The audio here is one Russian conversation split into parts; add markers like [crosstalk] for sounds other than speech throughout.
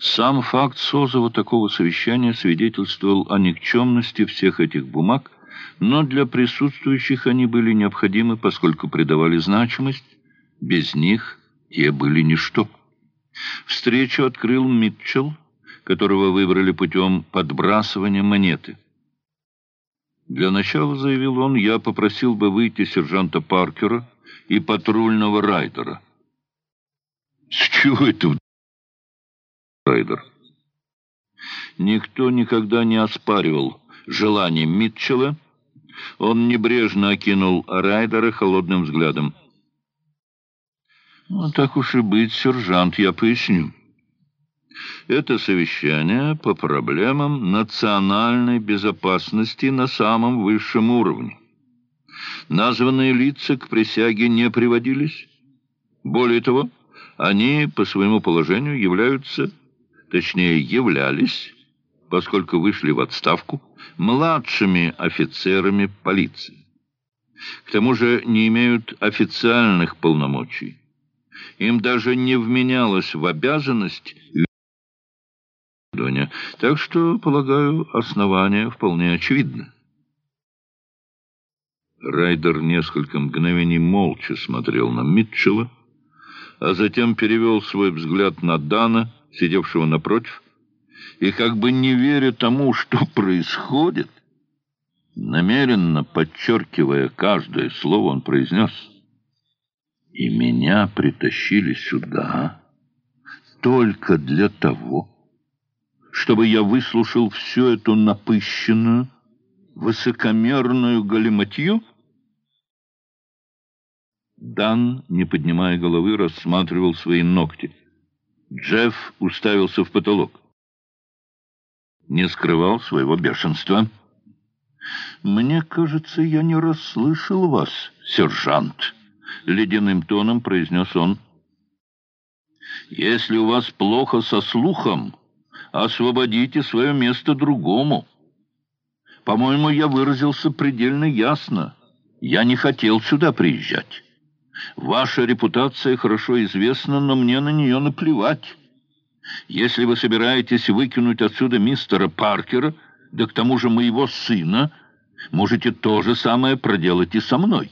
Сам факт созыва такого совещания свидетельствовал о никчемности всех этих бумаг, но для присутствующих они были необходимы, поскольку придавали значимость. Без них те были ничто. Встречу открыл Митчелл, которого выбрали путем подбрасывания монеты. Для начала, заявил он, я попросил бы выйти сержанта Паркера и патрульного райдера. С чего это райдер? Никто никогда не оспаривал желание Митчелла. Он небрежно окинул райдера холодным взглядом. «Ну, так уж и быть, сержант, я поясню». Это совещание по проблемам национальной безопасности на самом высшем уровне. Названные лица к присяге не приводились. Более того, они по своему положению являются, точнее являлись, поскольку вышли в отставку, младшими офицерами полиции. К тому же не имеют официальных полномочий. Им даже не вменялось в обязанность расследования, так что, полагаю, основание вполне очевидно. Райдер несколько мгновений молча смотрел на Митчелла, а затем перевел свой взгляд на Дана, сидевшего напротив, и как бы не веря тому, что [laughs] происходит, намеренно подчеркивая каждое слово, он произнес «И меня притащили сюда только для того, чтобы я выслушал всю эту напыщенную, высокомерную галиматью? Дан, не поднимая головы, рассматривал свои ногти. Джефф уставился в потолок. Не скрывал своего бешенства. «Мне кажется, я не расслышал вас, сержант», — ледяным тоном произнес он. «Если у вас плохо со слухом...» освободите свое место другому. По-моему, я выразился предельно ясно. Я не хотел сюда приезжать. Ваша репутация хорошо известна, но мне на нее наплевать. Если вы собираетесь выкинуть отсюда мистера Паркера, да к тому же моего сына, можете то же самое проделать и со мной.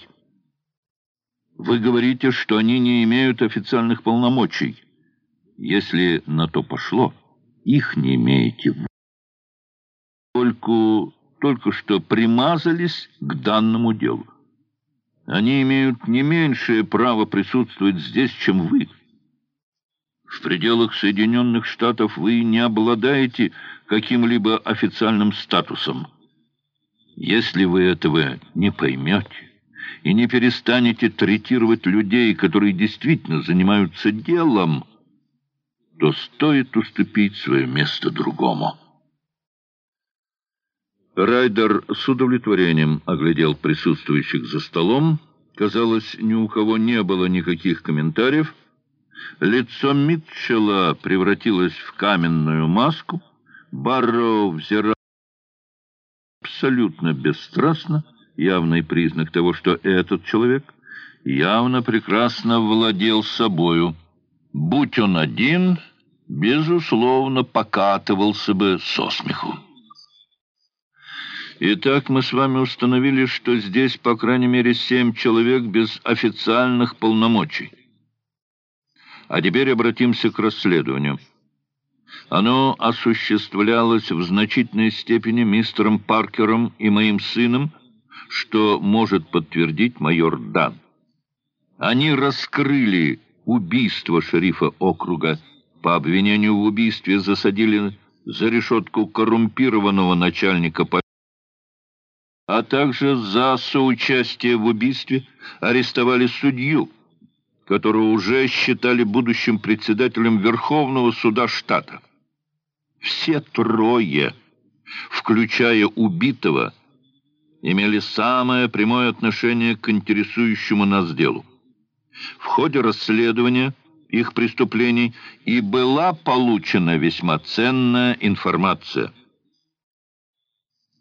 Вы говорите, что они не имеют официальных полномочий. Если на то пошло их не имеете. Только, только что примазались к данному делу. Они имеют не меньшее право присутствовать здесь, чем вы. В пределах Соединенных Штатов вы не обладаете каким-либо официальным статусом. Если вы этого не поймете и не перестанете третировать людей, которые действительно занимаются делом, то стоит уступить свое место другому. Райдер с удовлетворением оглядел присутствующих за столом. Казалось, ни у кого не было никаких комментариев. Лицо Митчелла превратилось в каменную маску. Барроу взирал абсолютно бесстрастно, явный признак того, что этот человек явно прекрасно владел собою. Будь он один, безусловно, покатывался бы со смеху. Итак, мы с вами установили, что здесь, по крайней мере, семь человек без официальных полномочий. А теперь обратимся к расследованию. Оно осуществлялось в значительной степени мистером Паркером и моим сыном, что может подтвердить майор Дан. Они раскрыли убийство шерифа округа по обвинению в убийстве засадили за решетку коррумпированного начальника полиции, а также за соучастие в убийстве арестовали судью, которого уже считали будущим председателем Верховного суда штата. Все трое, включая убитого, имели самое прямое отношение к интересующему нас делу. В ходе расследования их преступлений и была получена весьма ценная информация.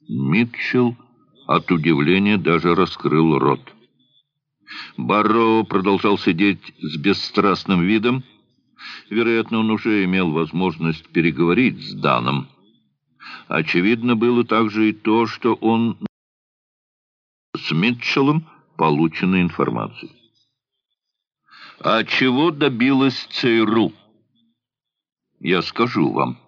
Митчелл от удивления даже раскрыл рот. Барроу продолжал сидеть с бесстрастным видом. Вероятно, он уже имел возможность переговорить с Даном. Очевидно было также и то, что он с Митчеллом полученной информацией. А чего добилась ЦРУ? Я скажу вам.